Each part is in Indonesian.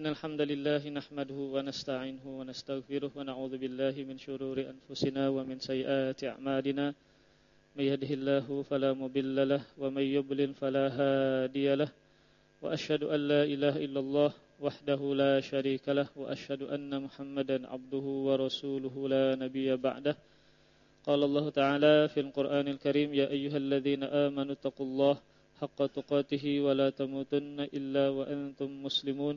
إن الحمد لله نحمده ونستعينه ونستغفره ونعوذ بالله من شرور أنفسنا ومن سيئات أعمالنا. من يهده الله فلا مضل له ومن يضلل فلا هادي له. وأشهد أن لا إله إلا الله وحده لا شريك له. وأشهد أن محمدا عبده ورسوله لا نبي بعده. قال الله تعالى في القرآن الكريم يا أيها الذين آمنوا اتقوا الله حق تقاته ولا تموتن إلا وأنتم مسلمون.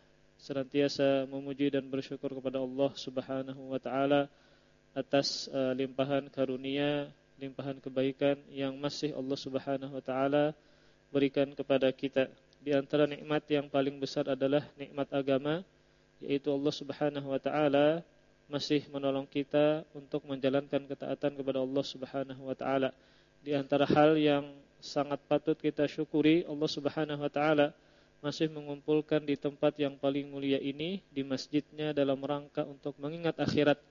senantiasa memuji dan bersyukur kepada Allah Subhanahu wa taala atas uh, limpahan karunia, limpahan kebaikan yang masih Allah Subhanahu wa taala berikan kepada kita. Di antara nikmat yang paling besar adalah nikmat agama, yaitu Allah Subhanahu wa taala masih menolong kita untuk menjalankan ketaatan kepada Allah Subhanahu wa taala. Di antara hal yang sangat patut kita syukuri Allah Subhanahu wa taala masih mengumpulkan di tempat yang paling mulia ini di masjidnya dalam rangka untuk mengingat akhirat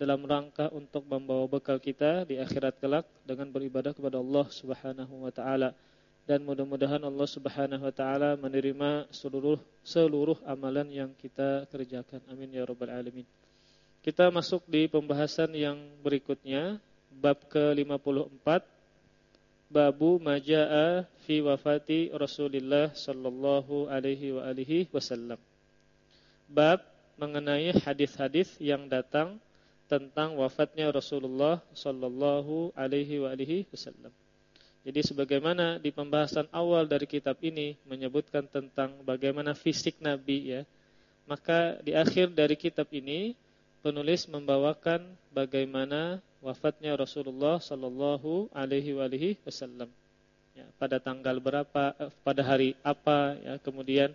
dalam rangka untuk membawa bekal kita di akhirat kelak dengan beribadah kepada Allah Subhanahu wa taala. Dan mudah-mudahan Allah Subhanahu wa taala menerima seluruh seluruh amalan yang kita kerjakan. Amin ya rabbal alamin. Kita masuk di pembahasan yang berikutnya bab ke-54 babu majaa fi wafati Rasulullah sallallahu alaihi wa alihi wasallam. Bab mengenai hadis-hadis yang datang tentang wafatnya Rasulullah sallallahu alaihi wa alihi wasallam. Jadi sebagaimana di pembahasan awal dari kitab ini menyebutkan tentang bagaimana fisik Nabi ya, maka di akhir dari kitab ini penulis membawakan bagaimana wafatnya Rasulullah Sallallahu Alaihi Wasallam. Ya, pada tanggal berapa, eh, pada hari apa, ya, kemudian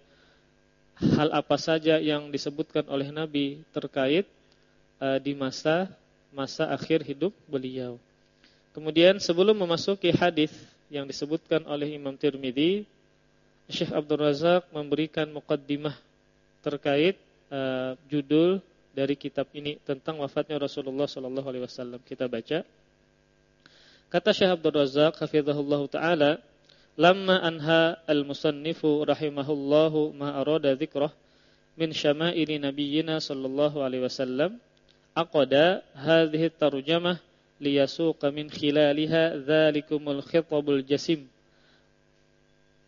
hal apa saja yang disebutkan oleh Nabi terkait uh, di masa masa akhir hidup beliau. Kemudian sebelum memasuki hadis yang disebutkan oleh Imam Tirmidzi, Syekh Abdul Razak memberikan mukaddimah terkait uh, judul dari kitab ini tentang wafatnya Rasulullah sallallahu alaihi wasallam. Kita baca. Kata Syekh Abdul Razak hafizahullah taala, "Lamma anha al-musannifu rahimahullahu ma arada dzikrah min syama'ili nabiyyina sallallahu alaihi wasallam, aqada hadhihi tarjamah liyasuqa min khilaliha dzalikumul khitabul jasim."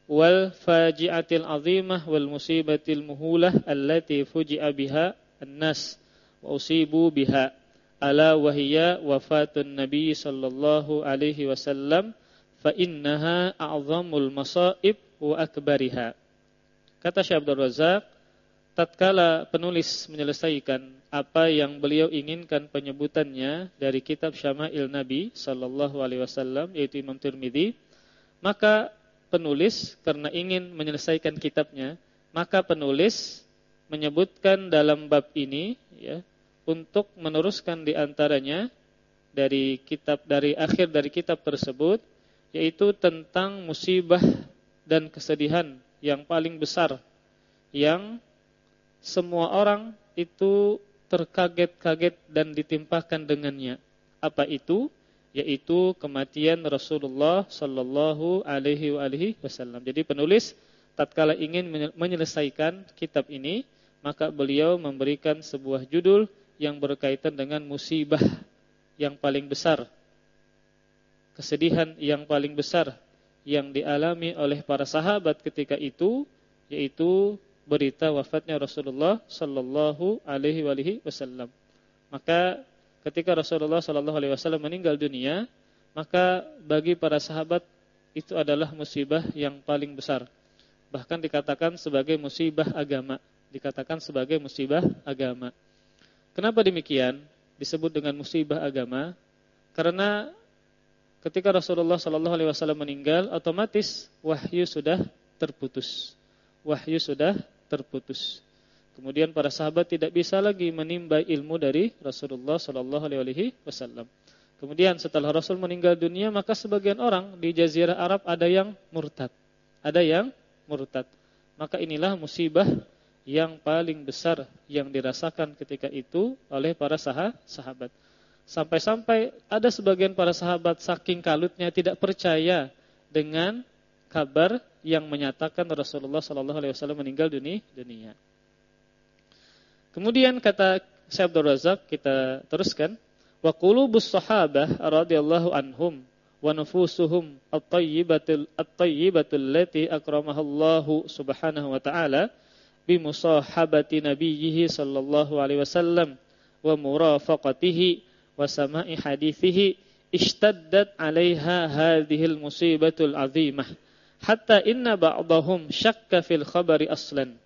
wal faji'atil azimah wal musibatil muhulah allati fuji'a biha an-nas wa usibu biha ala wahiya wafatun nabi sallallahu alaihi wasallam fa innaha a'zamul masaib wa akbariha kata Syekh Abdul Razak tatkala penulis menyelesaikan apa yang beliau inginkan penyebutannya dari kitab Syama'il Nabi sallallahu alaihi wasallam yaitu Imam Tirmizi maka penulis karena ingin menyelesaikan kitabnya maka penulis menyebutkan dalam bab ini ya untuk meneruskan di antaranya dari kitab dari akhir dari kitab tersebut yaitu tentang musibah dan kesedihan yang paling besar yang semua orang itu terkaget-kaget dan ditimpakan dengannya. Apa itu? Yaitu kematian Rasulullah sallallahu alaihi wasallam. Jadi penulis tatkala ingin menyelesaikan kitab ini maka beliau memberikan sebuah judul yang berkaitan dengan musibah yang paling besar, kesedihan yang paling besar yang dialami oleh para sahabat ketika itu, yaitu berita wafatnya Rasulullah Sallallahu Alaihi Wasallam. Maka ketika Rasulullah Sallallahu Alaihi Wasallam meninggal dunia, maka bagi para sahabat itu adalah musibah yang paling besar. Bahkan dikatakan sebagai musibah agama, dikatakan sebagai musibah agama. Kenapa demikian? Disebut dengan musibah agama karena ketika Rasulullah Shallallahu alaihi wasallam meninggal, otomatis wahyu sudah terputus. Wahyu sudah terputus. Kemudian para sahabat tidak bisa lagi menimba ilmu dari Rasulullah Shallallahu alaihi wasallam. Kemudian setelah Rasul meninggal dunia, maka sebagian orang di jazirah Arab ada yang murtad. Ada yang murtad. Maka inilah musibah yang paling besar yang dirasakan ketika itu oleh para sahabat. Sampai-sampai ada sebagian para sahabat saking kalutnya tidak percaya dengan kabar yang menyatakan Rasulullah sallallahu alaihi wasallam meninggal dunia. Kemudian kata Syekh Abdul Razak kita teruskan wa qulubus sahabah radhiyallahu anhum wa nufusuhum at-tayyibatul at-tayyibatul lati akramahallahu subhanahu wa ta'ala bi musahabati nabiyhi sallallahu alaihi wasallam wa murafaqatihi wa sama'i hadithihi ishtaddat 'alaiha hadhil musibatul 'azimah hatta inna ba'dahum syakka fil khabari aslan.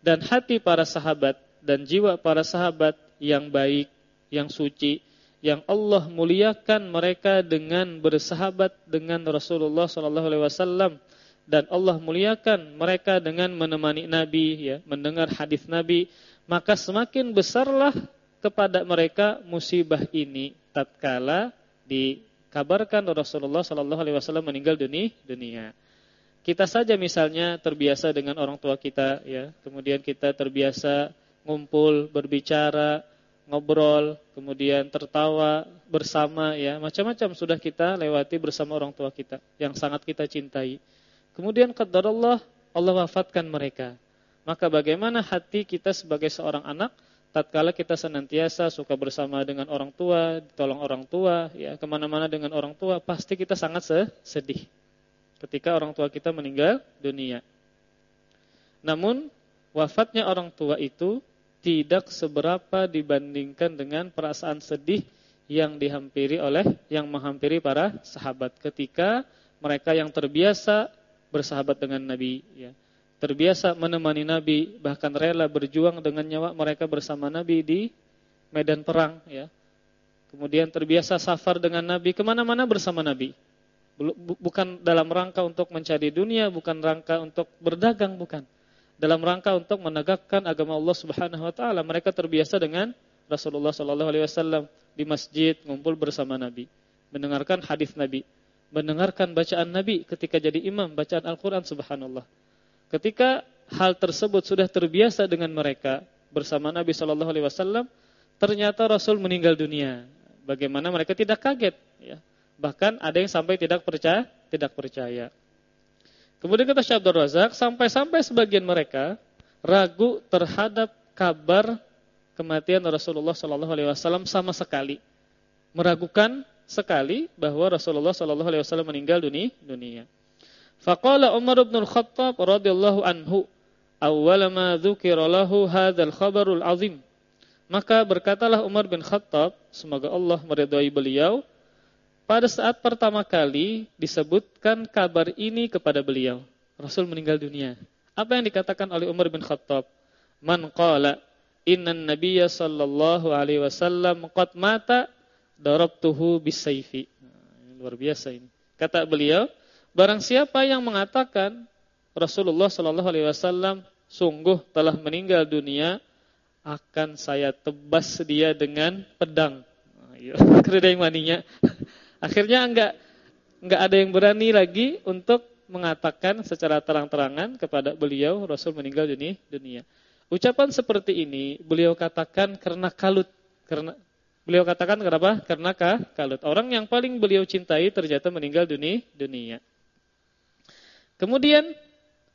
Dan hati para sahabat dan jiwa para sahabat yang baik, yang suci, yang Allah muliakan mereka dengan bersahabat dengan Rasulullah sallallahu alaihi wasallam dan Allah muliakan mereka dengan menemani Nabi ya, mendengar hadis Nabi, maka semakin besarlah kepada mereka musibah ini tatkala dikabarkan Rasulullah sallallahu alaihi wasallam meninggal dunia. Kita saja misalnya terbiasa dengan orang tua kita ya, kemudian kita terbiasa ngumpul, berbicara, ngobrol, kemudian tertawa bersama ya, macam-macam sudah kita lewati bersama orang tua kita yang sangat kita cintai. Kemudian qadarullah Allah wafatkan mereka. Maka bagaimana hati kita sebagai seorang anak tatkala kita senantiasa suka bersama dengan orang tua, ditolong orang tua, ya ke mana-mana dengan orang tua, pasti kita sangat sedih ketika orang tua kita meninggal dunia. Namun wafatnya orang tua itu tidak seberapa dibandingkan dengan perasaan sedih yang dihampiri oleh yang menghampiri para sahabat ketika mereka yang terbiasa bersahabat dengan Nabi ya. Terbiasa menemani Nabi bahkan rela berjuang dengan nyawa mereka bersama Nabi di medan perang ya. Kemudian terbiasa safar dengan Nabi ke mana-mana bersama Nabi bukan dalam rangka untuk mencari dunia, bukan rangka untuk berdagang, bukan. Dalam rangka untuk menegakkan agama Allah Subhanahu wa taala. Mereka terbiasa dengan Rasulullah sallallahu alaihi wasallam di masjid ngumpul bersama Nabi, mendengarkan hadis Nabi, mendengarkan bacaan Nabi ketika jadi imam bacaan Al-Qur'an subhanallah. Ketika hal tersebut sudah terbiasa dengan mereka bersama Nabi sallallahu alaihi wasallam, ternyata Rasul meninggal dunia. Bagaimana mereka tidak kaget ya? Bahkan ada yang sampai tidak percaya, tidak percaya. Kemudian kata Syekh Abdul Razak, sampai-sampai sebagian mereka ragu terhadap kabar kematian Rasulullah Shallallahu alaihi wasallam sama sekali. Meragukan sekali bahwa Rasulullah Shallallahu alaihi wasallam meninggal dunia. dunia. Faqala Umar bin Khattab radhiyallahu anhu, awwal ma dzukira lahu hadzal khabarul azim. Maka berkatalah Umar bin Khattab, semoga Allah meridhai beliau, pada saat pertama kali disebutkan kabar ini kepada beliau, Rasul meninggal dunia. Apa yang dikatakan oleh Umar bin Khattab? Man qala innan nabiyya sallallahu alaihi wasallam qad mata darabtuhu bisayfi. Luar biasa ini. Kata beliau, barang siapa yang mengatakan Rasulullah sallallahu alaihi wasallam sungguh telah meninggal dunia, akan saya tebas dia dengan pedang. Ayo, nah, iya. yang maninya. Akhirnya enggak enggak ada yang berani lagi untuk mengatakan secara terang-terangan kepada beliau Rasul meninggal dunia. Ucapan seperti ini beliau katakan karena kalut, karena beliau katakan kenapa? Karena kah? kalut. Orang yang paling beliau cintai ternyata meninggal dunia. dunia. Kemudian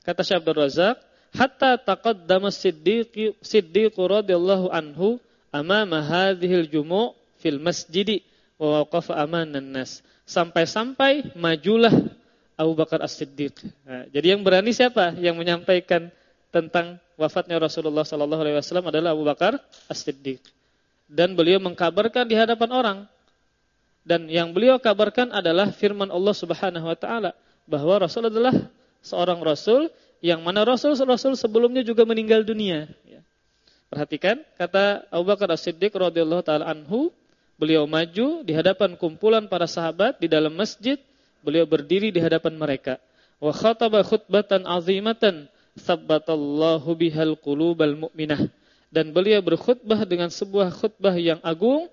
kata Syekh Abdul Razak, hatta taqaddama Siddiq Siddiq radhiyallahu anhu amama hadhil jumu' fil masjidi wa waqafa amanan nas. Sampai-sampai majulah Abu Bakar As-Siddiq. Nah, jadi yang berani siapa? Yang menyampaikan tentang wafatnya Rasulullah sallallahu alaihi wasallam adalah Abu Bakar As-Siddiq. Dan beliau mengkabarkan di hadapan orang. Dan yang beliau kabarkan adalah firman Allah Subhanahu wa taala, bahwa Rasul adalah seorang Rasul yang mana Rasul-Rasul sebelumnya juga meninggal dunia. Ya. Perhatikan kata Abu Bakar As-Siddiq radhiyallahu taala anhu, beliau maju di hadapan kumpulan para sahabat di dalam masjid, beliau berdiri di hadapan mereka. Wa khataba khutbatan azimatan sabbatallahu bihal qulubal mu'minah. Dan beliau berkhutbah dengan sebuah khutbah yang agung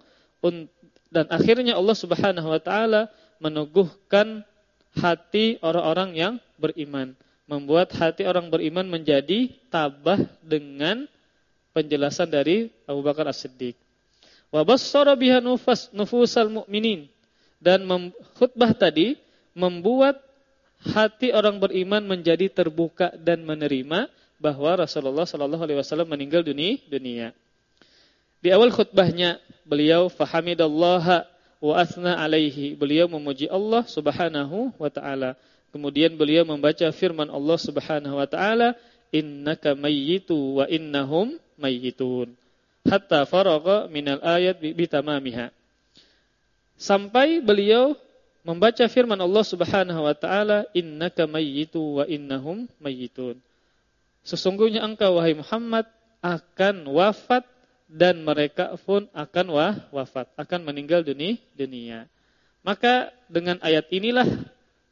dan akhirnya Allah Subhanahu wa taala meneguhkan hati orang-orang yang beriman, membuat hati orang beriman menjadi tabah dengan penjelasan dari Abu Bakar As-Siddiq. Wa bassara biha nufus nufusal mu'minin dan khutbah tadi membuat hati orang beriman menjadi terbuka dan menerima bahwa Rasulullah Shallallahu Alaihi Wasallam meninggal dunia. Di awal khutbahnya beliau fahamidallah wa asna alaihi. Beliau memuji Allah Subhanahu wa taala. Kemudian beliau membaca firman Allah Subhanahu wa taala, "Innaka mayyitu wa innahum mayyitun." Hatta faragha minal ayat bitamamiha. Sampai beliau membaca firman Allah Subhanahu wa taala, "Innaka mayyitu wa innahum mayyitun." Sesungguhnya engkau wahai Muhammad akan wafat dan mereka pun akan wah, wafat, akan meninggal dunia, dunia. Maka dengan ayat inilah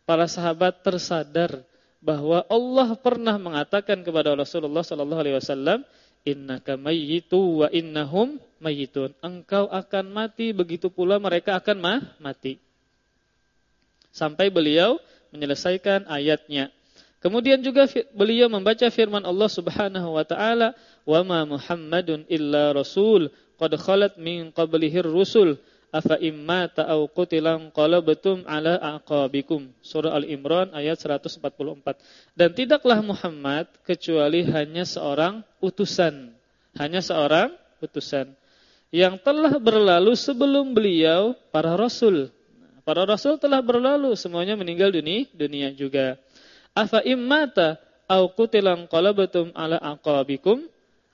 para sahabat tersadar bahwa Allah pernah mengatakan kepada Rasulullah sallallahu alaihi wasallam, "Innaka mayyitu wa innahum mayyitun." Engkau akan mati begitu pula mereka akan mah, mati. Sampai beliau menyelesaikan ayatnya. Kemudian juga beliau membaca firman Allah Subhanahu wa taala, "Wa ma Muhammadun illa rasul qad khalat min qablihi rusul afa imma ta'au qutilan qalabtum ala aqabikum." Surah Al-Imran ayat 144. Dan tidaklah Muhammad kecuali hanya seorang utusan, hanya seorang utusan yang telah berlalu sebelum beliau para rasul. Para rasul telah berlalu, semuanya meninggal dunia, dunia juga. Afa immata au qutilan qalabatum ala aqabikum?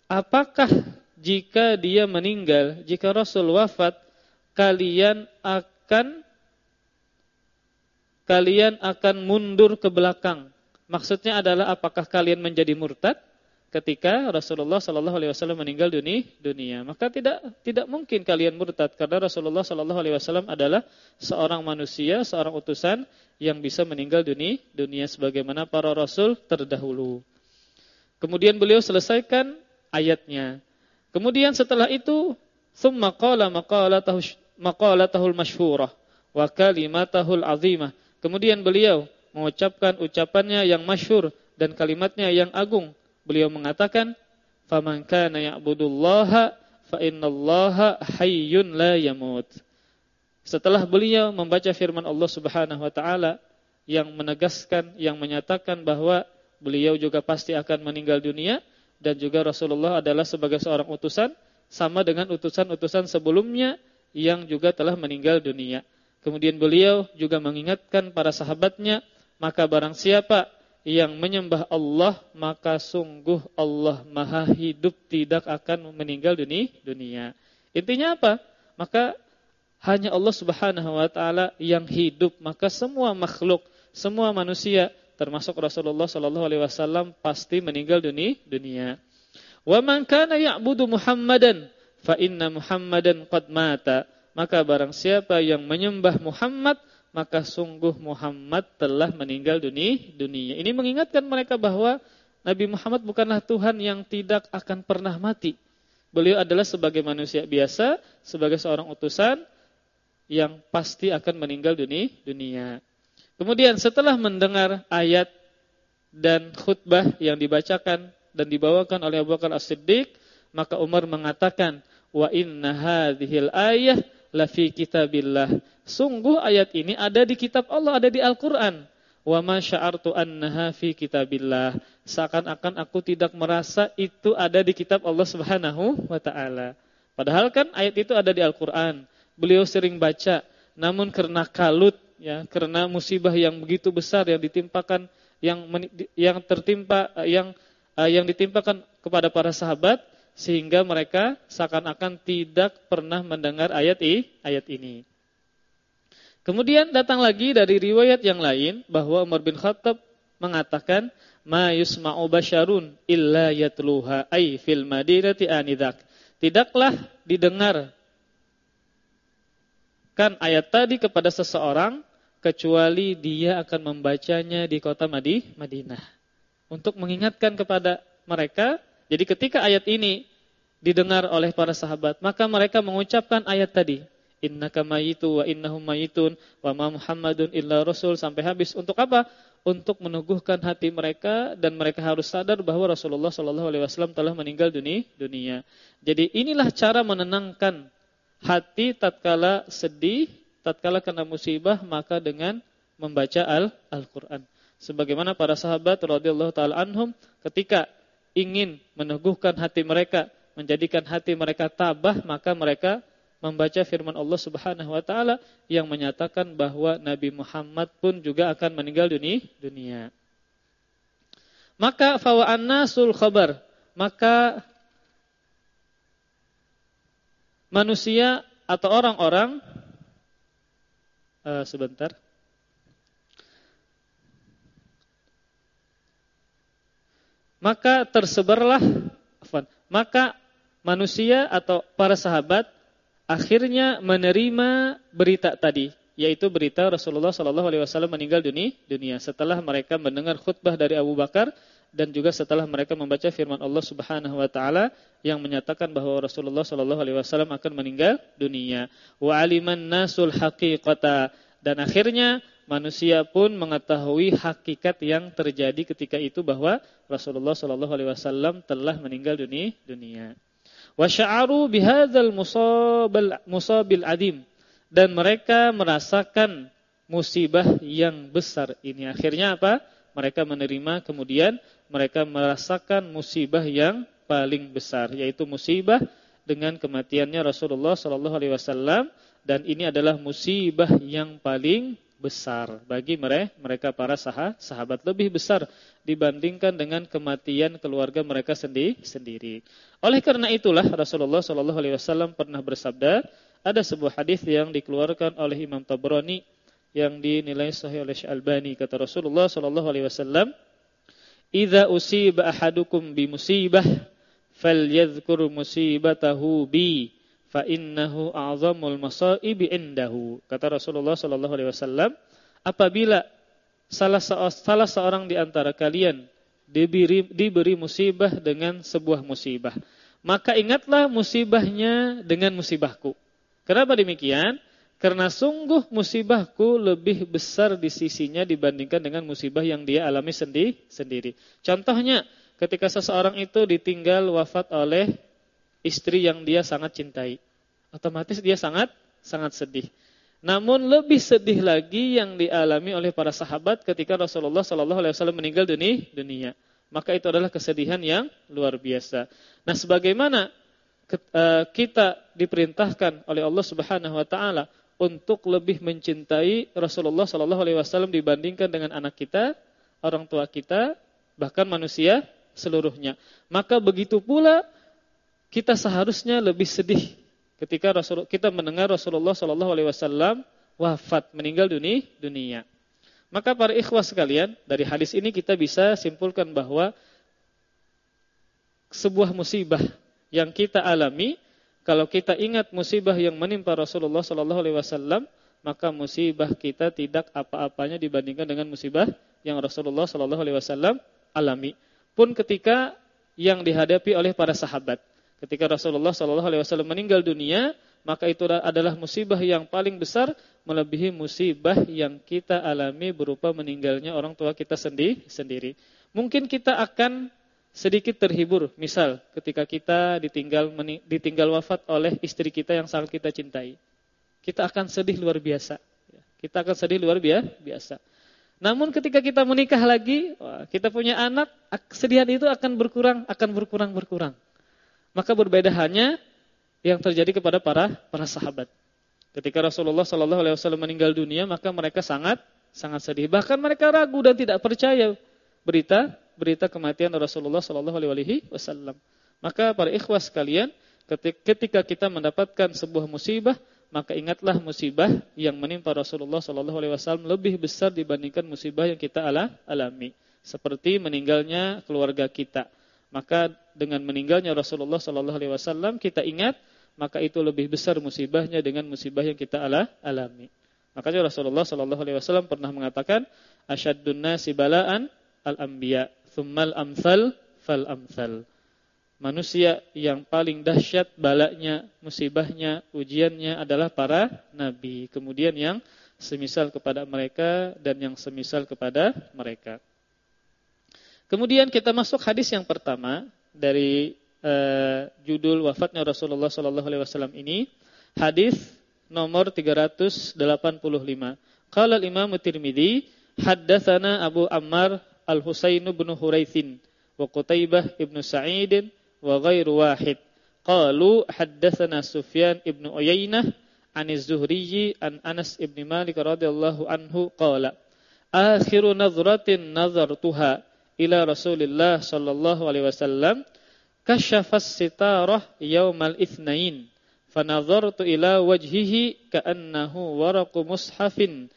Apakah jika dia meninggal, jika Rasul wafat, kalian akan kalian akan mundur ke belakang. Maksudnya adalah apakah kalian menjadi murtad? Ketika Rasulullah Shallallahu Alaihi Wasallam meninggal dunia, dunia. Maka tidak tidak mungkin kalian murtad karena Rasulullah Shallallahu Alaihi Wasallam adalah seorang manusia, seorang utusan yang bisa meninggal dunia, dunia sebagaimana para Rasul terdahulu. Kemudian beliau selesaikan ayatnya. Kemudian setelah itu, summa qala maqalatahul masyhurah wa kalimatahul azimah. Kemudian beliau mengucapkan ucapannya yang masyhur dan kalimatnya yang agung beliau mengatakan faman kana ya'budullaha fa innallaha hayyun la yamut. Setelah beliau membaca firman Allah Subhanahu wa taala yang menegaskan yang menyatakan bahwa beliau juga pasti akan meninggal dunia dan juga Rasulullah adalah sebagai seorang utusan sama dengan utusan-utusan sebelumnya yang juga telah meninggal dunia. Kemudian beliau juga mengingatkan para sahabatnya, maka barang siapa yang menyembah Allah maka sungguh Allah maha hidup tidak akan meninggal dunia. dunia. Intinya apa? Maka hanya Allah Subhanahu wa taala yang hidup, maka semua makhluk, semua manusia termasuk Rasulullah sallallahu alaihi wasallam pasti meninggal dunia. dunia. Wa man kana ya'budu Muhammadan fa inna Muhammadan qad mata. Maka barang siapa yang menyembah Muhammad maka sungguh Muhammad telah meninggal dunia. dunia. Ini mengingatkan mereka bahwa Nabi Muhammad bukanlah Tuhan yang tidak akan pernah mati. Beliau adalah sebagai manusia biasa, sebagai seorang utusan yang pasti akan meninggal dunia. dunia. Kemudian setelah mendengar ayat dan khutbah yang dibacakan dan dibawakan oleh Abu Bakar As-Siddiq, maka Umar mengatakan, "Wa inna hadhil ayah la fi kitabillah." Sungguh ayat ini ada di kitab Allah, ada di Al-Qur'an. Wa ma sya'artu annaha fi kitabillah. Seakan-akan aku tidak merasa itu ada di kitab Allah Subhanahu wa taala. Padahal kan ayat itu ada di Al-Qur'an. Beliau sering baca, namun karena kalut ya, karena musibah yang begitu besar yang ditimpakan yang yang tertimpa yang uh, yang ditimpakan kepada para sahabat sehingga mereka seakan-akan tidak pernah mendengar ayat i, ayat ini. Kemudian datang lagi dari riwayat yang lain bahwa Umar bin Khattab mengatakan ma yusma'u basyarun illa yatluha ay fil madinati anidak. Tidaklah didengar kan ayat tadi kepada seseorang kecuali dia akan membacanya di kota Madinah. Untuk mengingatkan kepada mereka, jadi ketika ayat ini didengar oleh para sahabat, maka mereka mengucapkan ayat tadi innaka mayitu wa innahum mayitun wa ma Muhammadun illa rasul sampai habis. Untuk apa? Untuk meneguhkan hati mereka dan mereka harus sadar bahwa Rasulullah Shallallahu alaihi wasallam telah meninggal dunia. Jadi inilah cara menenangkan hati tatkala sedih, tatkala kena musibah maka dengan membaca Al-Qur'an. Sebagaimana para sahabat radhiyallahu taala anhum ketika ingin meneguhkan hati mereka, menjadikan hati mereka tabah, maka mereka membaca firman Allah Subhanahu wa taala yang menyatakan bahwa Nabi Muhammad pun juga akan meninggal dunia. Maka fawa'an nasul khabar, maka manusia atau orang-orang uh, sebentar maka tersebarlah maka manusia atau para sahabat akhirnya menerima berita tadi, yaitu berita Rasulullah Shallallahu Alaihi Wasallam meninggal dunia. Setelah mereka mendengar khutbah dari Abu Bakar dan juga setelah mereka membaca firman Allah Subhanahu Wa Taala yang menyatakan bahwa Rasulullah Shallallahu Alaihi Wasallam akan meninggal dunia. Wa aliman nasul haqiqata dan akhirnya manusia pun mengetahui hakikat yang terjadi ketika itu bahwa Rasulullah Shallallahu Alaihi Wasallam telah meninggal dunia wa sya'aru bihadzal musabil musabil adim. Dan mereka merasakan musibah yang besar ini. Akhirnya apa? Mereka menerima kemudian mereka merasakan musibah yang paling besar yaitu musibah dengan kematiannya Rasulullah sallallahu alaihi wasallam. Dan ini adalah musibah yang paling besar bagi mereka para sahabat lebih besar dibandingkan dengan kematian keluarga mereka sendiri. Oleh karena itulah Rasulullah Shallallahu Alaihi Wasallam pernah bersabda, ada sebuah hadis yang dikeluarkan oleh Imam Tabrani yang dinilai sahih oleh Syalbani kata Rasulullah Shallallahu Alaihi Wasallam, "Idza usiba ahadukum bi musibah, falyadhkur musibatahu bi." Fa innahu a'zamul masaibi indahu. Kata Rasulullah sallallahu alaihi wasallam, apabila salah salah seorang di antara kalian diberi, diberi musibah dengan sebuah musibah, maka ingatlah musibahnya dengan musibahku. Kenapa demikian? Karena sungguh musibahku lebih besar di sisinya dibandingkan dengan musibah yang dia alami sendi sendiri. Contohnya, ketika seseorang itu ditinggal wafat oleh istri yang dia sangat cintai. Otomatis dia sangat sangat sedih. Namun lebih sedih lagi yang dialami oleh para sahabat ketika Rasulullah Shallallahu Alaihi Wasallam meninggal dunia. Maka itu adalah kesedihan yang luar biasa. Nah, sebagaimana eh, kita diperintahkan oleh Allah Subhanahu Wa Taala untuk lebih mencintai Rasulullah Shallallahu Alaihi Wasallam dibandingkan dengan anak kita, orang tua kita, bahkan manusia seluruhnya. Maka begitu pula kita seharusnya lebih sedih ketika Rasul, kita mendengar Rasulullah Shallallahu Alaihi Wasallam wafat meninggal dunia, dunia. Maka para ikhwas sekalian dari hadis ini kita bisa simpulkan bahwa sebuah musibah yang kita alami kalau kita ingat musibah yang menimpa Rasulullah Shallallahu Alaihi Wasallam maka musibah kita tidak apa-apanya dibandingkan dengan musibah yang Rasulullah Shallallahu Alaihi Wasallam alami. Pun ketika yang dihadapi oleh para sahabat. Ketika Rasulullah Shallallahu Alaihi Wasallam meninggal dunia, maka itu adalah musibah yang paling besar melebihi musibah yang kita alami berupa meninggalnya orang tua kita sendiri. Mungkin kita akan sedikit terhibur, misal ketika kita ditinggal ditinggal wafat oleh istri kita yang sangat kita cintai. Kita akan sedih luar biasa. Kita akan sedih luar biasa. Namun ketika kita menikah lagi, kita punya anak, kesedihan itu akan berkurang, akan berkurang, berkurang. Maka berbeda hanya yang terjadi kepada para para sahabat. Ketika Rasulullah Shallallahu Alaihi Wasallam meninggal dunia, maka mereka sangat sangat sedih. Bahkan mereka ragu dan tidak percaya berita berita kematian Rasulullah Shallallahu Alaihi Wasallam. Maka para ikhwas sekalian, ketika kita mendapatkan sebuah musibah, maka ingatlah musibah yang menimpa Rasulullah sallallahu alaihi wasallam lebih besar dibandingkan musibah yang kita alami. Seperti meninggalnya keluarga kita. Maka dengan meninggalnya Rasulullah sallallahu alaihi wasallam kita ingat maka itu lebih besar musibahnya dengan musibah yang kita ala alami. Makanya Rasulullah sallallahu alaihi wasallam pernah mengatakan asyaddun nasi bala'an al-anbiya, tsummal amsal fal amsal manusia yang paling dahsyat balaknya, musibahnya, ujiannya adalah para nabi. Kemudian yang semisal kepada mereka dan yang semisal kepada mereka. Kemudian kita masuk hadis yang pertama dari uh, judul wafatnya Rasulullah sallallahu alaihi wasallam ini, hadis nomor 385. Qala al-Imam Tirmizi, haddatsana Abu Ammar Al-Husain bin Huraitsin wa Qutaibah ibn Sa'id wa ghairu wahid. Qalu haddatsana Sufyan ibn Uyainah an Az-Zuhri an Anas ibn Malik radhiyallahu anhu qala akhiru nadhratin nadhartuha ila Rasulillah sallallahu alaihi wasallam kashafa as-sitarah yaumal itsnain fanadhartu ila wajhihi ka'annahu waraqu mushafin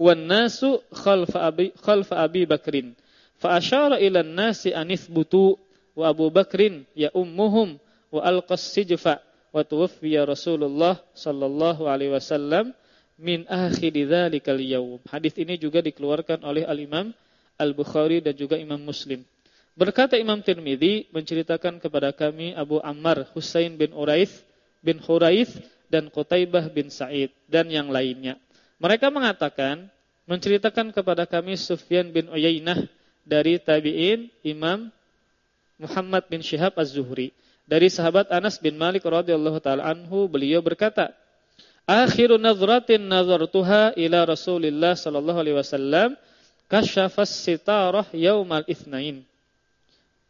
wan nasu khalfa abi khalfa abi bakrin fa asyara ila an-nasi an ithbutu wa Abu Bakrin ya ummuhum wa alqas sijfa wa tuwaffiya Rasulullah sallallahu alaihi wasallam min akhir dzalikal yaum. Hadis ini juga dikeluarkan oleh Al-Imam Al-Bukhari dan juga Imam Muslim. Berkata Imam Tirmidzi menceritakan kepada kami Abu Ammar Husain bin Uraith bin Huraith dan Qutaibah bin Sa'id dan yang lainnya. Mereka mengatakan menceritakan kepada kami Sufyan bin Uyainah dari tabi'in Imam Muhammad bin Syihab Az-Zuhri dari sahabat Anas bin Malik radhiyallahu taala anhu beliau berkata Akhiru nazratin nazartuha ila Rasulillah sallallahu alaihi wasallam kasyafas sitarah yaumal itsnain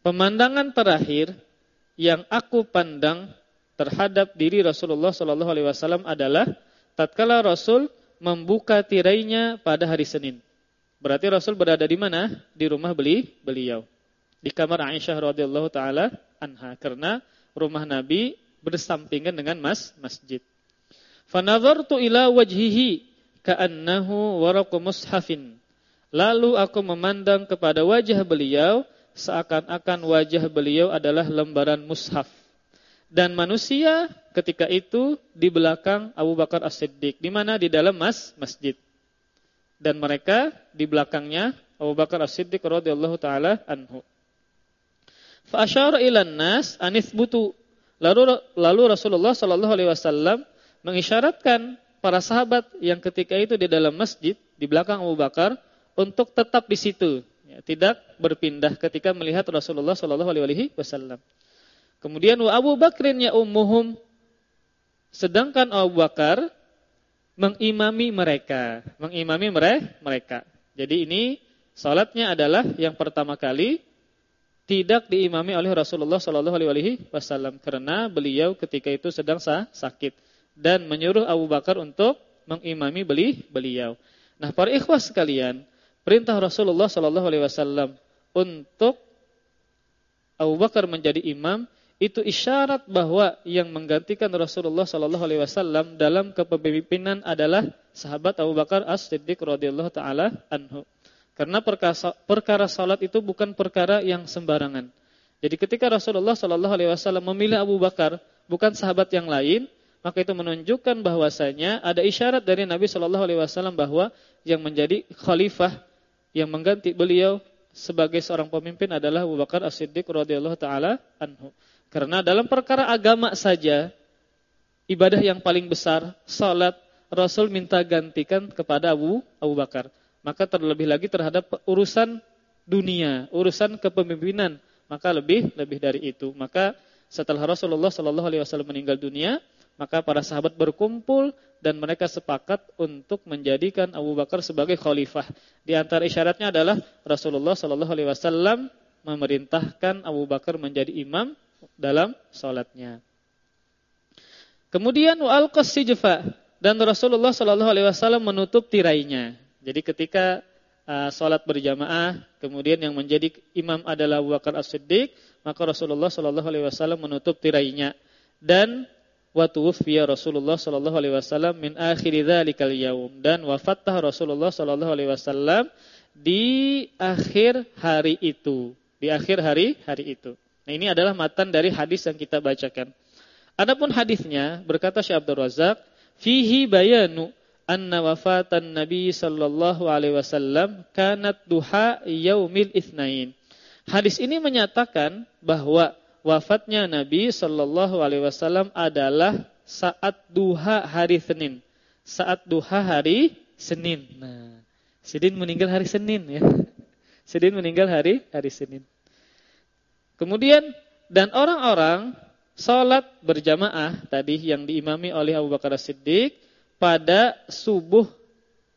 Pemandangan terakhir yang aku pandang terhadap diri Rasulullah sallallahu alaihi wasallam adalah tatkala Rasul membuka tirainya pada hari Senin. Berarti Rasul berada di mana? Di rumah beli beliau di kamar Aisyah radhiyallahu taala anha karena rumah Nabi bersampingan dengan mas masjid. Fanadhartu ila wajhihi ka'annahu waraqu mushafin. Lalu aku memandang kepada wajah beliau seakan-akan wajah beliau adalah lembaran mushaf. Dan manusia ketika itu di belakang Abu Bakar As-Siddiq, di mana di dalam mas masjid. Dan mereka di belakangnya Abu Bakar As-Siddiq radhiyallahu taala anhu. Fa asyara ilan nas butu. Lalu lalu Rasulullah sallallahu alaihi wasallam mengisyaratkan para sahabat yang ketika itu di dalam masjid di belakang Abu Bakar untuk tetap di situ, ya, tidak berpindah ketika melihat Rasulullah sallallahu alaihi wasallam. Kemudian wa Abu Bakrin ya ummuhum sedangkan Abu Bakar mengimami mereka, mengimami mereka. Jadi ini salatnya adalah yang pertama kali tidak diimami oleh Rasulullah Shallallahu Alaihi Wasallam karena beliau ketika itu sedang sah, sakit dan menyuruh Abu Bakar untuk mengimami beli beliau. Nah, para ikhwah sekalian, perintah Rasulullah Shallallahu Alaihi Wasallam untuk Abu Bakar menjadi imam itu isyarat bahwa yang menggantikan Rasulullah Shallallahu Alaihi Wasallam dalam kepemimpinan adalah sahabat Abu Bakar As Siddiq radhiyallahu taala anhu. Karena perkara, salat itu bukan perkara yang sembarangan. Jadi ketika Rasulullah Shallallahu Alaihi Wasallam memilih Abu Bakar, bukan sahabat yang lain, maka itu menunjukkan bahwasanya ada isyarat dari Nabi Shallallahu Alaihi Wasallam bahwa yang menjadi khalifah yang mengganti beliau sebagai seorang pemimpin adalah Abu Bakar As-Siddiq radhiyallahu taala anhu. Karena dalam perkara agama saja ibadah yang paling besar salat Rasul minta gantikan kepada Abu Abu Bakar maka terlebih lagi terhadap urusan dunia, urusan kepemimpinan, maka lebih lebih dari itu. Maka setelah Rasulullah Shallallahu alaihi wasallam meninggal dunia, maka para sahabat berkumpul dan mereka sepakat untuk menjadikan Abu Bakar sebagai khalifah. Di antara isyaratnya adalah Rasulullah Shallallahu alaihi wasallam memerintahkan Abu Bakar menjadi imam dalam salatnya. Kemudian wa alqas dan Rasulullah Shallallahu alaihi wasallam menutup tirainya. Jadi ketika uh, sholat berjamaah, kemudian yang menjadi imam adalah Abu Bakar As-Siddiq, maka Rasulullah Shallallahu Alaihi Wasallam menutup tirainya dan wa tuwfiya Rasulullah sallallahu alaihi wasallam min akhir dzalikal yaum dan wafatlah Rasulullah sallallahu alaihi wasallam di akhir hari itu, di akhir hari hari itu. Nah, ini adalah matan dari hadis yang kita bacakan. Adapun hadisnya berkata Syekh Abdul Razak, fihi bayanu anna wafatan Nabi sallallahu alaihi wasallam kanat duha yaumil itsnain. Hadis ini menyatakan bahwa wafatnya Nabi Shallallahu Alaihi Wasallam adalah saat duha hari Senin. Saat duha hari Senin. Nah, Sidin meninggal hari Senin ya. Sidin meninggal hari hari Senin. Kemudian dan orang-orang sholat berjamaah tadi yang diimami oleh Abu Bakar Siddiq pada subuh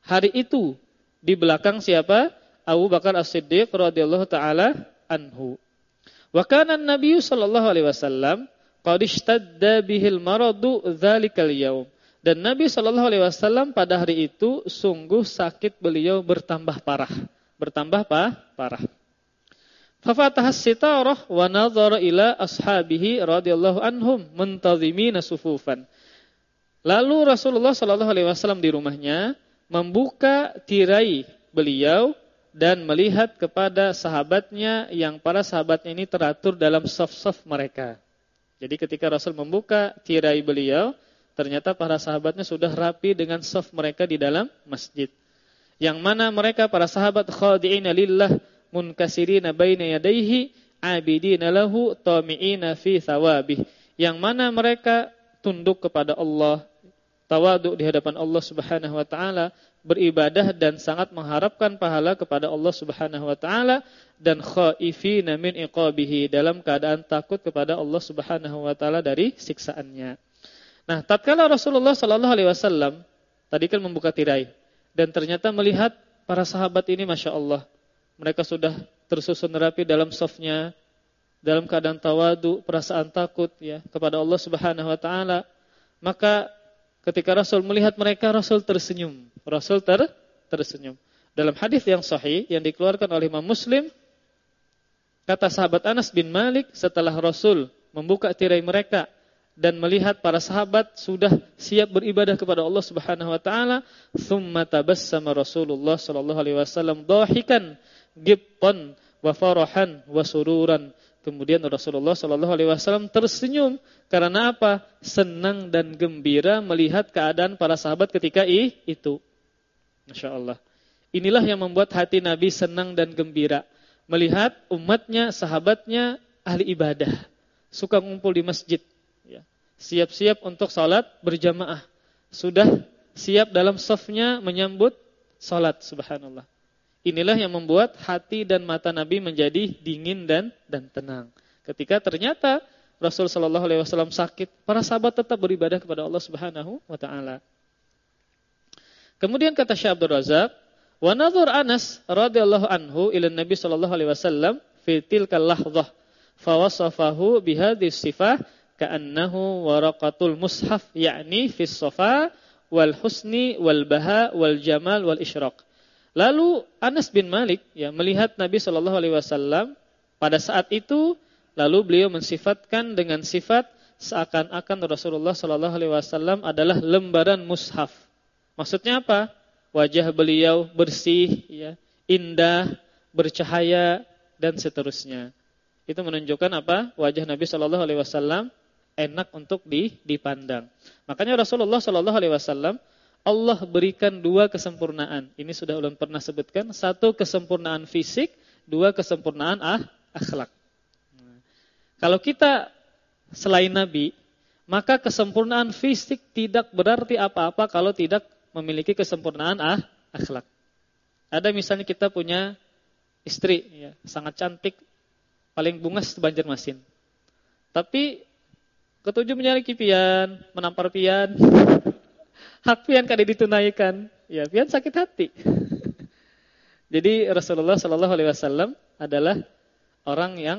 hari itu di belakang siapa? Abu Bakar As-Siddiq radhiyallahu taala anhu. Wa kana an-nabiy sallallahu alaihi wasallam qad ishtadda bihil maradu dzalikal yaum. Dan Nabi sallallahu alaihi wasallam pada hari itu sungguh sakit beliau bertambah parah, bertambah pa, parah. Fafatah sitarah wa nadhara ila ashabihi radhiyallahu anhum muntazimina sufufan. Lalu Rasulullah sallallahu alaihi wasallam di rumahnya membuka tirai beliau dan melihat kepada sahabatnya yang para sahabatnya ini teratur dalam soft-soft mereka. Jadi ketika Rasul membuka tirai beliau, ternyata para sahabatnya sudah rapi dengan soft mereka di dalam masjid. Yang mana mereka para sahabat khadi'ina lillah munkasirina baina yadayhi abidina lahu tami'ina fi thawabih. Yang mana mereka tunduk kepada Allah, tawaduk di hadapan Allah Subhanahu wa taala beribadah dan sangat mengharapkan pahala kepada Allah Subhanahu wa taala dan khaifina min iqabihi dalam keadaan takut kepada Allah Subhanahu wa taala dari siksaannya. Nah, tatkala Rasulullah sallallahu alaihi wasallam tadi kan membuka tirai dan ternyata melihat para sahabat ini Masya Allah mereka sudah tersusun rapi dalam softnya dalam keadaan tawadu, perasaan takut ya kepada Allah Subhanahu wa taala, maka Ketika Rasul melihat mereka, Rasul tersenyum. Rasul ter tersenyum. Dalam hadis yang sahih yang dikeluarkan oleh Imam Muslim, kata sahabat Anas bin Malik setelah Rasul membuka tirai mereka dan melihat para sahabat sudah siap beribadah kepada Allah Subhanahu wa taala, thumma tabassama Rasulullah sallallahu alaihi wasallam dhahikan gibtan wa farahan wa sururan Kemudian Rasulullah Shallallahu Alaihi Wasallam tersenyum karena apa? Senang dan gembira melihat keadaan para sahabat ketika itu. Masya Allah. Inilah yang membuat hati Nabi senang dan gembira melihat umatnya, sahabatnya ahli ibadah, suka ngumpul di masjid, ya. siap-siap untuk sholat berjamaah, sudah siap dalam softnya menyambut sholat. Subhanallah. Inilah yang membuat hati dan mata Nabi menjadi dingin dan dan tenang. Ketika ternyata Rasul Shallallahu Alaihi Wasallam sakit, para sahabat tetap beribadah kepada Allah Subhanahu Wa Taala. Kemudian kata Syekh Abdul Razak, wa nadhur Anas radhiyallahu anhu ila Nabi Shallallahu Alaihi Wasallam fi tilkal lahdzah, fawasafahu bihadhi sifah ka'annahu waraqatul mushaf yakni fi safa wal husni wal baha wal jamal wal isyraq. Lalu Anas bin Malik ya melihat Nabi Shallallahu Alaihi Wasallam pada saat itu, lalu beliau mensifatkan dengan sifat seakan-akan Rasulullah Shallallahu Alaihi Wasallam adalah lembaran mushaf. Maksudnya apa? Wajah beliau bersih, ya, indah, bercahaya dan seterusnya. Itu menunjukkan apa? Wajah Nabi Shallallahu Alaihi Wasallam enak untuk dipandang. Makanya Rasulullah Shallallahu Alaihi Wasallam Allah berikan dua kesempurnaan. Ini sudah ulun pernah sebutkan. Satu kesempurnaan fisik, dua kesempurnaan ah, akhlak. Kalau kita selain Nabi, maka kesempurnaan fisik tidak berarti apa-apa kalau tidak memiliki kesempurnaan ah, akhlak. Ada misalnya kita punya istri, ya, sangat cantik, paling bungas Banjarmasin. Tapi ketujuh mencari kipian, menampar pian, hak pian kada ditunaikan, ya pian sakit hati. Jadi Rasulullah Shallallahu Alaihi Wasallam adalah orang yang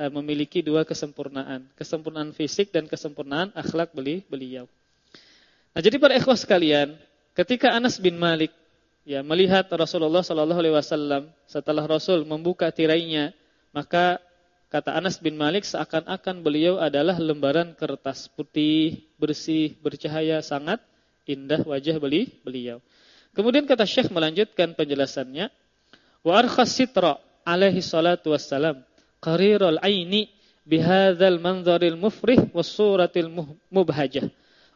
uh, memiliki dua kesempurnaan, kesempurnaan fisik dan kesempurnaan akhlak beli beliau. Nah, jadi para ikhwah sekalian, ketika Anas bin Malik ya melihat Rasulullah Shallallahu Alaihi Wasallam setelah Rasul membuka tirainya, maka Kata Anas bin Malik seakan-akan beliau adalah lembaran kertas putih, bersih, bercahaya, sangat indah wajah beli beliau. Kemudian kata Syekh melanjutkan penjelasannya, wa arkhas sitra alaihi salatu wassalam qarirul aini bihadzal manzaril mufrih was suratil mubhajah.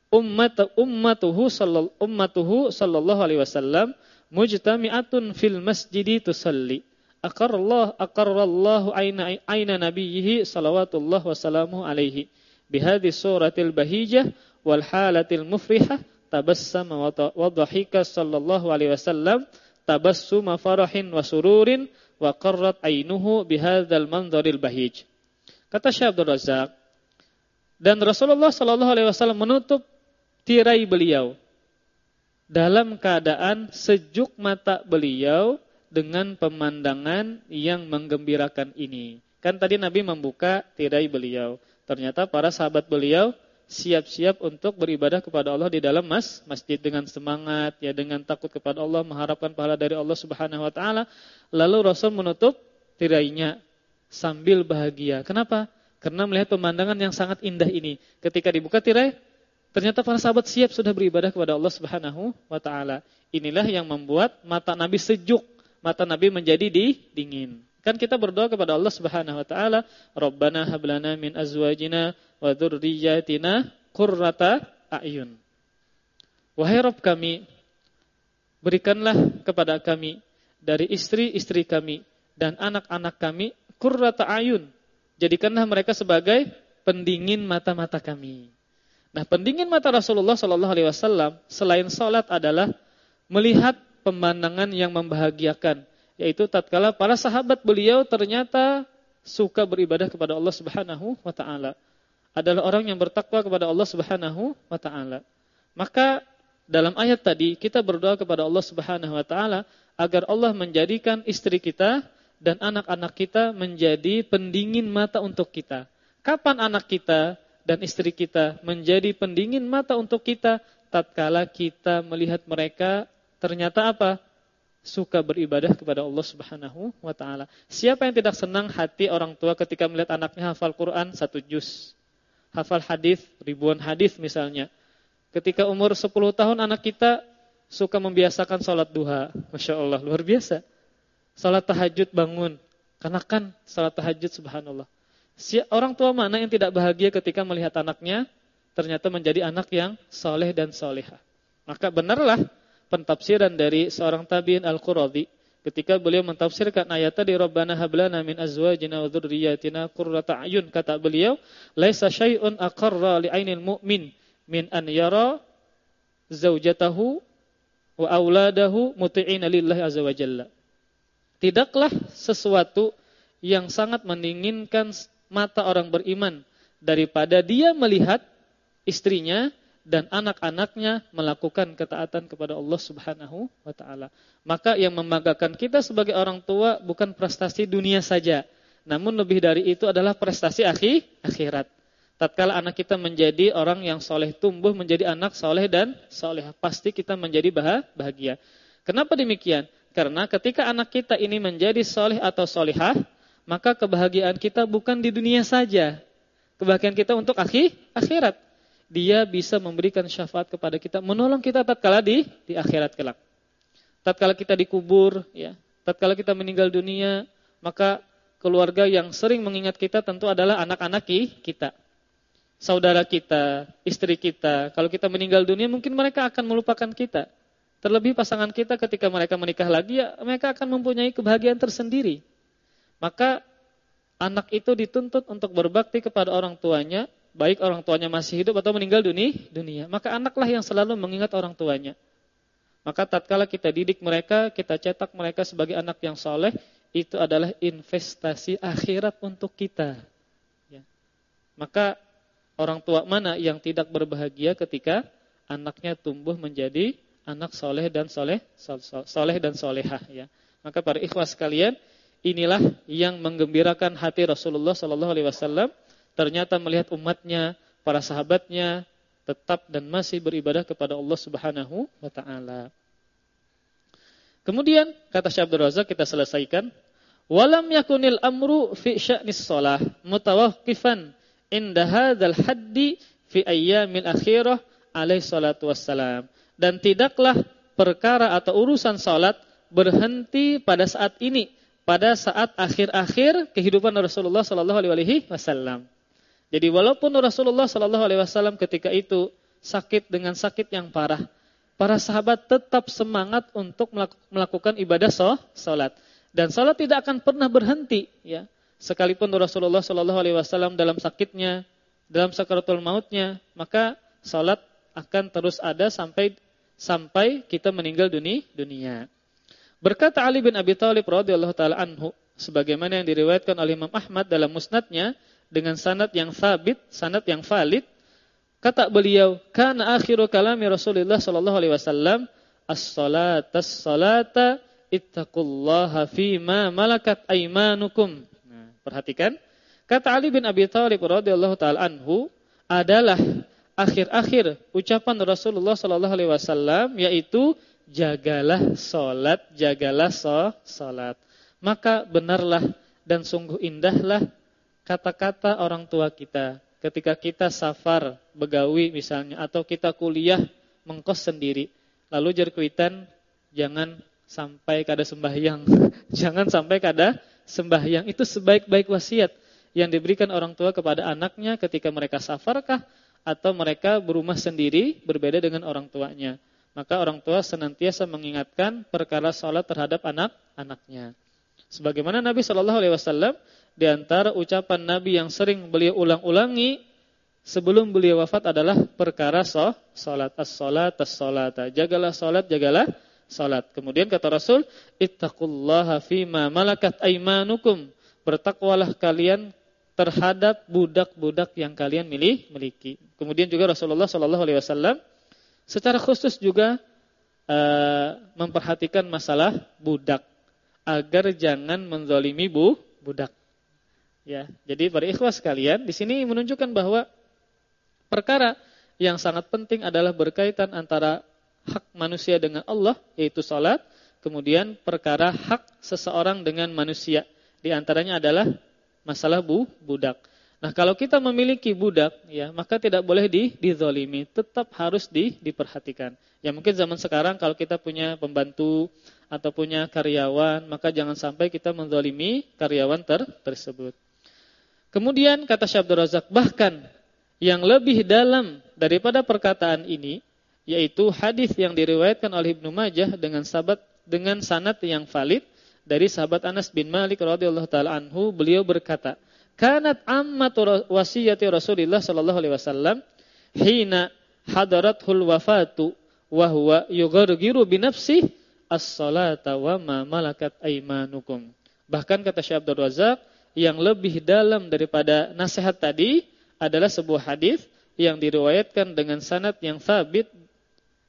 Ummat ummatuhu sallallahu ummatuhu sallallahu alaihi wasallam mujtami'atun fil masjidi tusalli aqarrallahu aqarrallahu aina aina nabiyhi salawatullah wasalamu alaihi bihadhi suratil bahijah wal halatil mufrihah tabassama wa dhahika sallallahu alaihi wasallam tabassuma farahin wa sururin wa qarrat ainuhu bihadzal manzaril bahij kata Syekh Abdul Razak dan Rasulullah sallallahu alaihi wasallam menutup tirai beliau dalam keadaan sejuk mata beliau dengan pemandangan yang menggembirakan ini. Kan tadi Nabi membuka tirai beliau. Ternyata para sahabat beliau siap-siap untuk beribadah kepada Allah di dalam mas masjid dengan semangat ya dengan takut kepada Allah mengharapkan pahala dari Allah Subhanahu wa taala. Lalu Rasul menutup tirainya sambil bahagia. Kenapa? Karena melihat pemandangan yang sangat indah ini. Ketika dibuka tirai ternyata para sahabat siap sudah beribadah kepada Allah Subhanahu wa taala. Inilah yang membuat mata Nabi sejuk mata Nabi menjadi di, dingin. Kan kita berdoa kepada Allah Subhanahu wa taala, "Rabbana hab lana min azwajina wa dzurriyyatina qurrata a'yun." Wahai Rabb kami, berikanlah kepada kami dari istri-istri kami dan anak-anak kami qurrata a'yun. Jadikanlah mereka sebagai pendingin mata-mata kami. Nah, pendingin mata Rasulullah sallallahu alaihi wasallam selain salat adalah melihat pemandangan yang membahagiakan yaitu tatkala para sahabat beliau ternyata suka beribadah kepada Allah Subhanahu wa taala. Adalah orang yang bertakwa kepada Allah Subhanahu wa taala. Maka dalam ayat tadi kita berdoa kepada Allah Subhanahu wa taala agar Allah menjadikan istri kita dan anak-anak kita menjadi pendingin mata untuk kita. Kapan anak kita dan istri kita menjadi pendingin mata untuk kita? Tatkala kita melihat mereka ternyata apa? Suka beribadah kepada Allah Subhanahu wa taala. Siapa yang tidak senang hati orang tua ketika melihat anaknya hafal Quran satu juz, hafal hadis ribuan hadis misalnya. Ketika umur 10 tahun anak kita suka membiasakan salat duha. Masya Allah, luar biasa. Salat tahajud bangun. Karena kan salat tahajud subhanallah. Si orang tua mana yang tidak bahagia ketika melihat anaknya ternyata menjadi anak yang soleh dan soleha. Maka benarlah pentafsiran dari seorang tabi'in Al-Quradi ketika beliau mentafsirkan ayat tadi Rabbana hablana min azwajina wa dzurriyyatina qurrata a'yun kata beliau laisa syai'un aqarra li ainil mu'min min an yara zaujatahu wa auladahu muti'ina lillahi azza wa jalla. Tidaklah sesuatu yang sangat mendinginkan mata orang beriman daripada dia melihat istrinya dan anak-anaknya melakukan ketaatan kepada Allah Subhanahu wa taala. Maka yang membanggakan kita sebagai orang tua bukan prestasi dunia saja, namun lebih dari itu adalah prestasi akhir akhirat. Tatkala anak kita menjadi orang yang soleh tumbuh menjadi anak soleh dan soleh, pasti kita menjadi bahagia. Kenapa demikian? Karena ketika anak kita ini menjadi soleh atau solehah, maka kebahagiaan kita bukan di dunia saja. Kebahagiaan kita untuk akhir akhirat dia bisa memberikan syafaat kepada kita, menolong kita tatkala di di akhirat kelak. Tatkala kita dikubur, ya, tatkala kita meninggal dunia, maka keluarga yang sering mengingat kita tentu adalah anak-anak kita. Saudara kita, istri kita. Kalau kita meninggal dunia mungkin mereka akan melupakan kita. Terlebih pasangan kita ketika mereka menikah lagi ya mereka akan mempunyai kebahagiaan tersendiri. Maka anak itu dituntut untuk berbakti kepada orang tuanya baik orang tuanya masih hidup atau meninggal dunia, dunia. Maka anaklah yang selalu mengingat orang tuanya. Maka tatkala kita didik mereka, kita cetak mereka sebagai anak yang soleh, itu adalah investasi akhirat untuk kita. Ya. Maka orang tua mana yang tidak berbahagia ketika anaknya tumbuh menjadi anak soleh dan soleh, soleh dan solehah. Ya. Maka para ikhwas sekalian, inilah yang menggembirakan hati Rasulullah Sallallahu Alaihi Wasallam ternyata melihat umatnya, para sahabatnya tetap dan masih beribadah kepada Allah Subhanahu wa taala. Kemudian kata Syekh Abdul Razak kita selesaikan Walam yakunil amru fi sya'nis shalah mutawaqqifan inda hadzal haddi fi ayyamil akhirah alaihi salatu wassalam. Dan tidaklah perkara atau urusan salat berhenti pada saat ini, pada saat akhir-akhir kehidupan Rasulullah sallallahu alaihi wasallam. Jadi walaupun Rasulullah sallallahu alaihi wasallam ketika itu sakit dengan sakit yang parah, para sahabat tetap semangat untuk melakukan ibadah salat. Dan salat tidak akan pernah berhenti, ya. Sekalipun Rasulullah sallallahu alaihi wasallam dalam sakitnya, dalam sakaratul mautnya, maka salat akan terus ada sampai sampai kita meninggal dunia. dunia. Berkata Ali bin Abi Thalib radhiyallahu taala anhu sebagaimana yang diriwayatkan oleh Imam Ahmad dalam musnadnya dengan sanad yang sabit, sanad yang valid, kata beliau, "Kana akhiru kalami Rasulullah sallallahu alaihi wasallam as-salata as-salata ittaqullaha ma malakat aymanukum." Nah, perhatikan, kata Ali bin Abi Thalib radhiyallahu taala anhu adalah akhir-akhir ucapan Rasulullah sallallahu alaihi wasallam yaitu jagalah salat, jagalah salat. Maka benarlah dan sungguh indahlah kata-kata orang tua kita ketika kita safar, begawi misalnya atau kita kuliah mengkos sendiri. Lalu jerkuitan jangan sampai kada sembahyang. jangan sampai kada sembahyang. Itu sebaik-baik wasiat yang diberikan orang tua kepada anaknya ketika mereka safarkah atau mereka berumah sendiri berbeda dengan orang tuanya. Maka orang tua senantiasa mengingatkan perkara sholat terhadap anak-anaknya. Sebagaimana Nabi Shallallahu Alaihi Wasallam di antara ucapan Nabi yang sering beliau ulang-ulangi sebelum beliau wafat adalah perkara sholat, as-sholat, as-sholata. Jagalah sholat, jagalah sholat. Kemudian kata Rasul, ittaqullaha fima malakat aimanukum. Bertakwalah kalian terhadap budak-budak yang kalian milih miliki. Kemudian juga Rasulullah Shallallahu Alaihi Wasallam secara khusus juga uh, memperhatikan masalah budak agar jangan menzalimi bu budak. Ya, jadi para ikhwas sekalian, di sini menunjukkan bahwa perkara yang sangat penting adalah berkaitan antara hak manusia dengan Allah yaitu salat, kemudian perkara hak seseorang dengan manusia. Di antaranya adalah masalah bu budak. Nah, kalau kita memiliki budak, ya, maka tidak boleh di dizolimi, tetap harus di diperhatikan. Ya, mungkin zaman sekarang kalau kita punya pembantu atau punya karyawan, maka jangan sampai kita menzolimi karyawan ter tersebut. Kemudian kata Syabdur Razak, bahkan yang lebih dalam daripada perkataan ini, yaitu hadis yang diriwayatkan oleh Ibnu Majah dengan sahabat dengan sanad yang valid, dari sahabat Anas bin Malik radhiyallahu taala anhu beliau berkata, "Kanat ammatu wasiyati Rasulillah sallallahu alaihi wasallam hina hadarathul wafatu wa huwa yughargiru bi nafsihi as-salata wa ma malakat aymanukum." Bahkan kata Syekh Abdul Razak, yang lebih dalam daripada nasihat tadi adalah sebuah hadis yang diriwayatkan dengan sanad yang sabit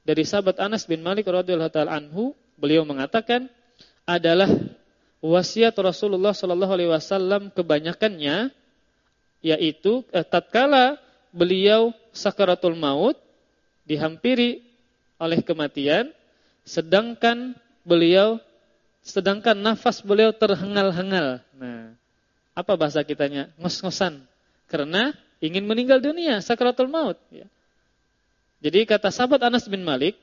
dari sahabat Anas bin Malik radhiyallahu taala anhu, beliau mengatakan, adalah wasiat Rasulullah Shallallahu Alaihi Wasallam kebanyakannya yaitu eh, tatkala beliau sakaratul maut dihampiri oleh kematian sedangkan beliau sedangkan nafas beliau terhengal-hengal. Nah, apa bahasa kitanya? Ngos-ngosan. Karena ingin meninggal dunia, sakaratul maut. Ya. Jadi kata sahabat Anas bin Malik,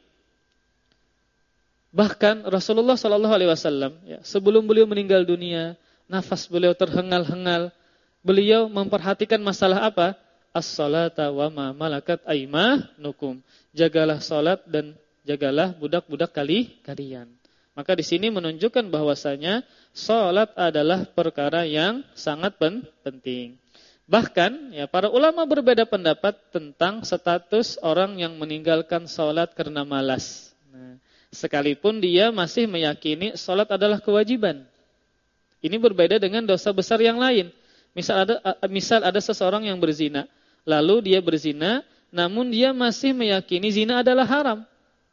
Bahkan Rasulullah Wasallam ya, sebelum beliau meninggal dunia, nafas beliau terhengal-hengal, beliau memperhatikan masalah apa? As-salata wa ma malakat nukum. Jagalah salat dan jagalah budak-budak kali kalian. Maka di sini menunjukkan bahwasanya salat adalah perkara yang sangat penting. Bahkan ya para ulama berbeda pendapat tentang status orang yang meninggalkan salat karena malas. Nah, Sekalipun dia masih meyakini sholat adalah kewajiban. Ini berbeda dengan dosa besar yang lain. Misal ada misal ada seseorang yang berzina, lalu dia berzina, namun dia masih meyakini zina adalah haram.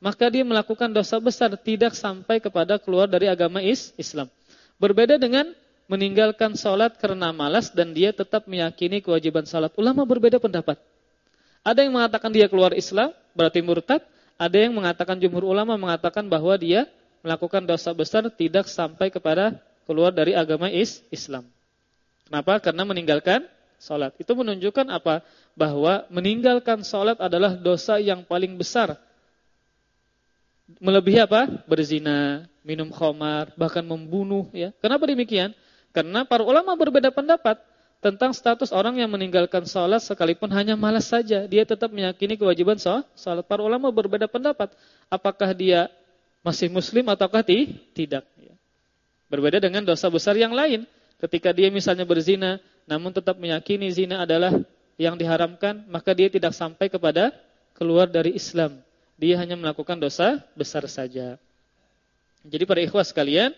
Maka dia melakukan dosa besar tidak sampai kepada keluar dari agama Islam. Berbeda dengan meninggalkan sholat karena malas dan dia tetap meyakini kewajiban sholat. Ulama berbeda pendapat. Ada yang mengatakan dia keluar Islam, berarti murtad. Ada yang mengatakan jumhur ulama mengatakan bahwa dia melakukan dosa besar tidak sampai kepada keluar dari agama is Islam. Kenapa? Karena meninggalkan salat. Itu menunjukkan apa? Bahwa meninggalkan salat adalah dosa yang paling besar. Melebihi apa? Berzina, minum khamar, bahkan membunuh ya. Kenapa demikian? Karena para ulama berbeda pendapat tentang status orang yang meninggalkan sholat sekalipun hanya malas saja. Dia tetap meyakini kewajiban sholat. Para ulama berbeda pendapat. Apakah dia masih muslim ataukah tidak. Berbeda dengan dosa besar yang lain. Ketika dia misalnya berzina, namun tetap meyakini zina adalah yang diharamkan, maka dia tidak sampai kepada keluar dari Islam. Dia hanya melakukan dosa besar saja. Jadi para ikhwas sekalian,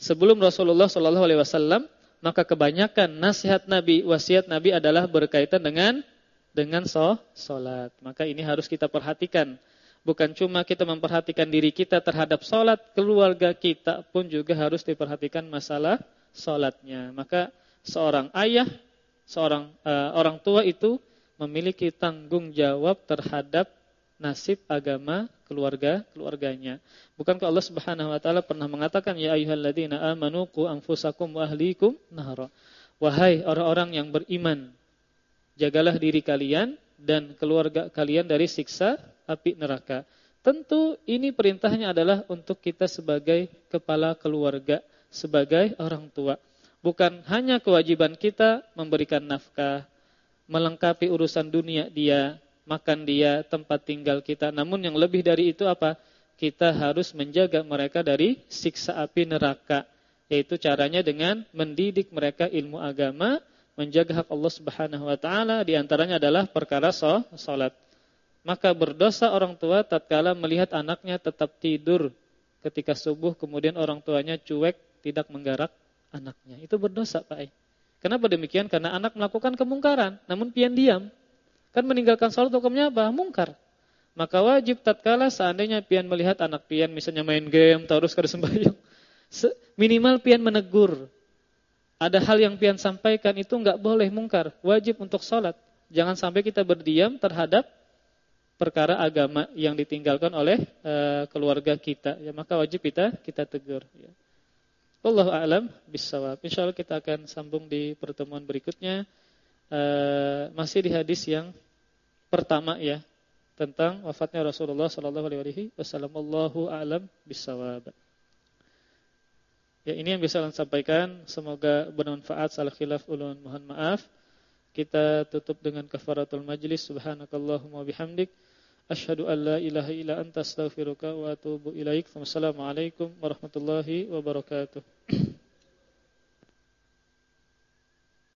sebelum Rasulullah Shallallahu Alaihi Wasallam maka kebanyakan nasihat Nabi, wasiat Nabi adalah berkaitan dengan dengan so, solat. Maka ini harus kita perhatikan. Bukan cuma kita memperhatikan diri kita terhadap solat, keluarga kita pun juga harus diperhatikan masalah solatnya. Maka seorang ayah, seorang uh, orang tua itu memiliki tanggung jawab terhadap nasib agama keluarga keluarganya. Bukankah Allah Subhanahu wa taala pernah mengatakan ya ayyuhalladzina amanu qu anfusakum wa ahlikum nahara. Wahai orang-orang yang beriman, jagalah diri kalian dan keluarga kalian dari siksa api neraka. Tentu ini perintahnya adalah untuk kita sebagai kepala keluarga, sebagai orang tua. Bukan hanya kewajiban kita memberikan nafkah, melengkapi urusan dunia dia, makan dia, tempat tinggal kita. Namun yang lebih dari itu apa? Kita harus menjaga mereka dari siksa api neraka. Yaitu caranya dengan mendidik mereka ilmu agama, menjaga hak Allah Subhanahu wa taala di antaranya adalah perkara salat. Maka berdosa orang tua tatkala melihat anaknya tetap tidur ketika subuh kemudian orang tuanya cuek tidak menggarak anaknya. Itu berdosa, Pak. Kenapa demikian? Karena anak melakukan kemungkaran namun pian diam. Kan meninggalkan salat hukumnya apa? Mungkar. Maka wajib tatkala seandainya pian melihat anak pian misalnya main game terus kada sembahyang. Minimal pian menegur. Ada hal yang pian sampaikan itu enggak boleh mungkar, wajib untuk salat. Jangan sampai kita berdiam terhadap perkara agama yang ditinggalkan oleh uh, keluarga kita. Ya maka wajib kita kita tegur ya. Wallahu a'lam bissawab. Insyaallah kita akan sambung di pertemuan berikutnya. Uh, masih di hadis yang pertama ya tentang wafatnya Rasulullah sallallahu alaihi wasallam. Allahu a'lam bissawab. Ya ini yang bisa saya sampaikan, semoga bermanfaat. Salah khilaf ulun mohon maaf. Kita tutup dengan kafaratul majlis. Subhanakallahumma bihamdik asyhadu an la ilaha illa anta astaghfiruka wa atubu ilaik. Wassalamualaikum warahmatullahi wabarakatuh.